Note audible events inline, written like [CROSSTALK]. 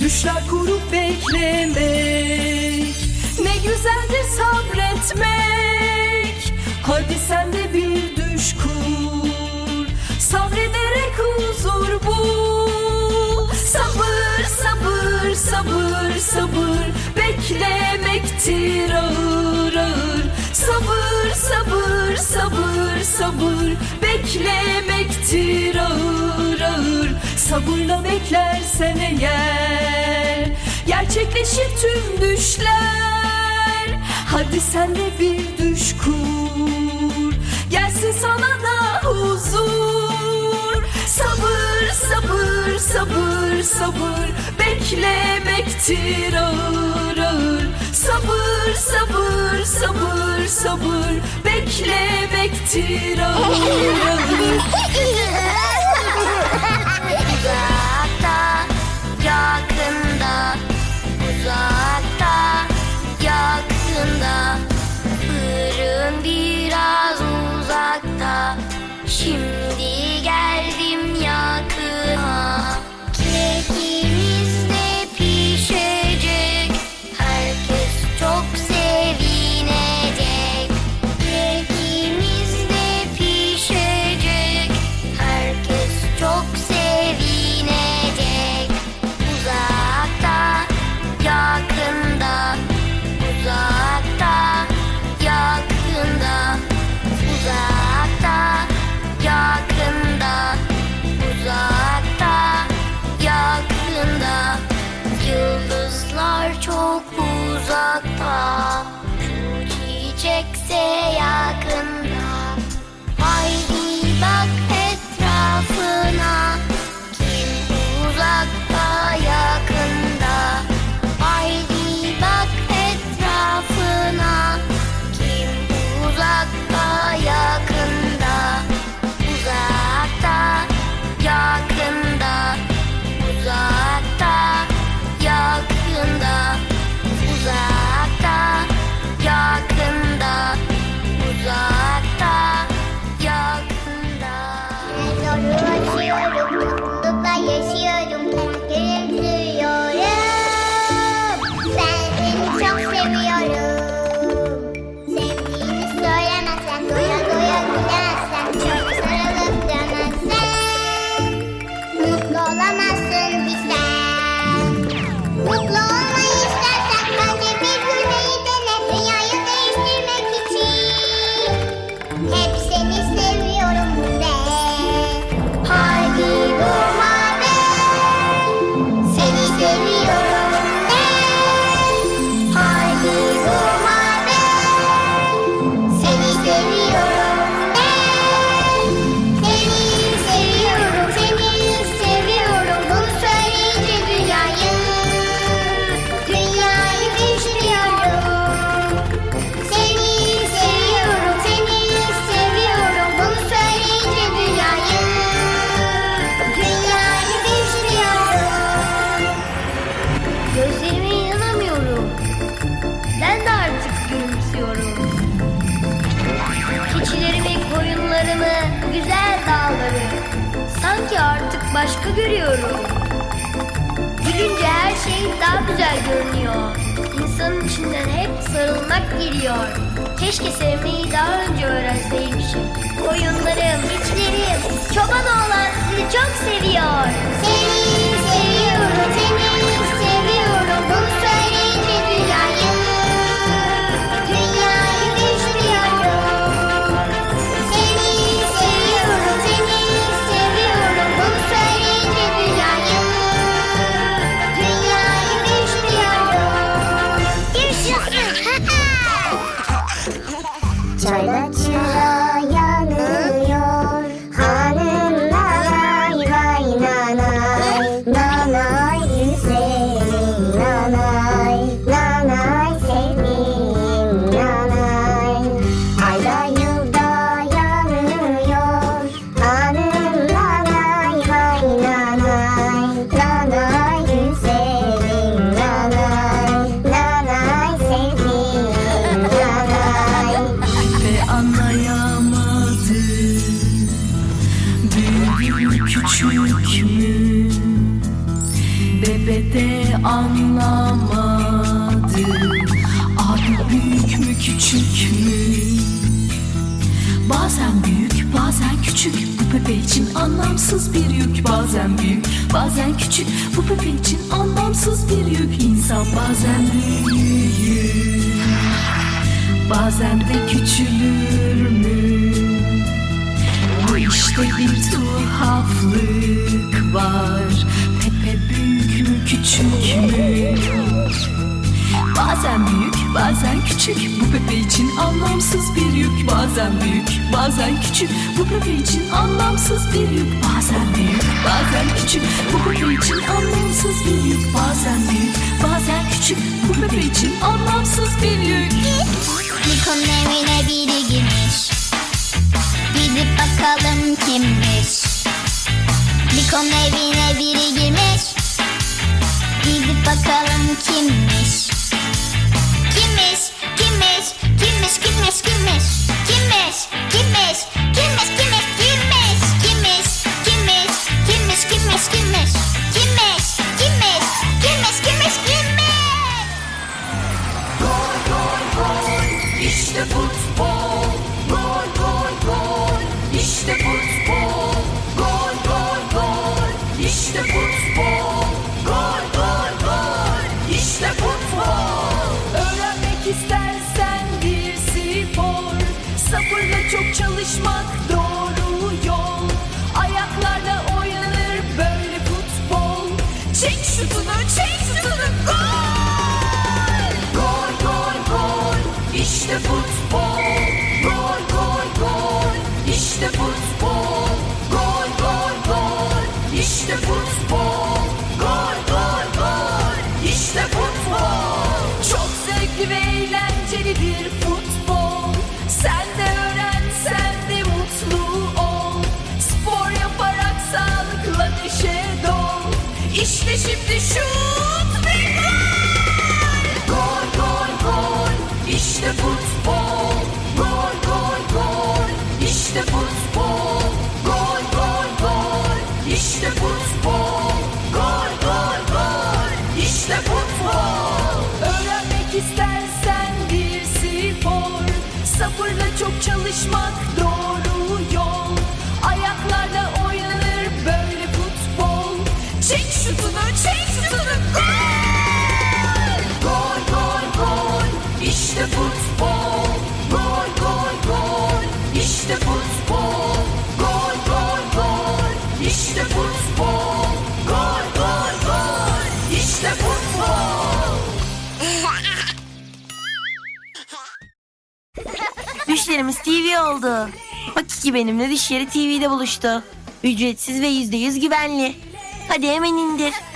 Düşler kurup beklemek. Ne güzeldir sabretmek. Hadi sen de bir düş kur. Sabrederek huzur bul. Sabır sabır sabır sabır. Beklemektir ağır ağır. Sabır sabır sabır sabır Beklemektir ağır ağır. Sabırla beklersen eğer Gerçekleşir tüm düşler. Hadi sen de bir düş kur Gelsin sana da huzur. Sabır sabır sabır sabır Beklemektir ağır Sabır sabır sabır sabır. Beklemektir ağır ağır [LAUGHS] çiçekse güzel dağları sanki artık başka görüyorum. Gülünce her şey daha güzel görünüyor. İnsanın içinden hep sarılmak geliyor. Keşke sevmeyi daha önce öğrenseymişim. Koyunlarım, keçilerim, çoban oğlan sizi çok seviyor. Seviyorum, küçük mü? Bebe de anlamadı Abi büyük mü küçük mü? Bazen büyük bazen küçük Bu pepe için anlamsız bir yük Bazen büyük bazen küçük Bu pepe için anlamsız bir yük İnsan bazen büyür Bazen de küçülür mü? İşte bir tuhaflık var. Pepe büyük mü küçük mü? Bazen büyük, bazen küçük. Bu Pepe için anlamsız bir yük. Bazen büyük, bazen küçük. Bu Pepe için anlamsız bir yük. Bazen büyük, bazen küçük. Bu Pepe için anlamsız bir yük. Bazen büyük, bazen küçük. Bu Pepe için anlamsız bir yük. Niko'nun evine biri girmiş bakalım kimmiş? Niko'nun evine biri girmiş. Gidip bakalım Kimmiş, Sabırla çok çalışmak doğru yol. Ayaklarla oynanır böyle futbol. Çek şutunu çek şutunu gol! Gol gol gol işte futbol. Gol gol gol işte futbol. Gol gol gol işte futbol. Gol gol gol işte futbol. Çok zevkli ve eğlencelidir İşte şimdi şut ve Gol! Gol gol işte futbol. Gol gol gol! İşte futbol. Gol gol gol! İşte futbol. Gol gol gol! İşte futbol. Öğrenmek istersen bir spor. Sabırla çok çalışmak doğru yol şutunu çek şutunu. Gol Gol gol. Gol işte futbol. Gol gol gol. İşte futbol. Gol gol gol. İşte futbol. Gol gol gol. İşte futbol. Düşlerimiz TV oldu. Hakiki benimle düşleri TV'de buluştu. Ücretsiz ve %100 güvenli. はデーメニンです。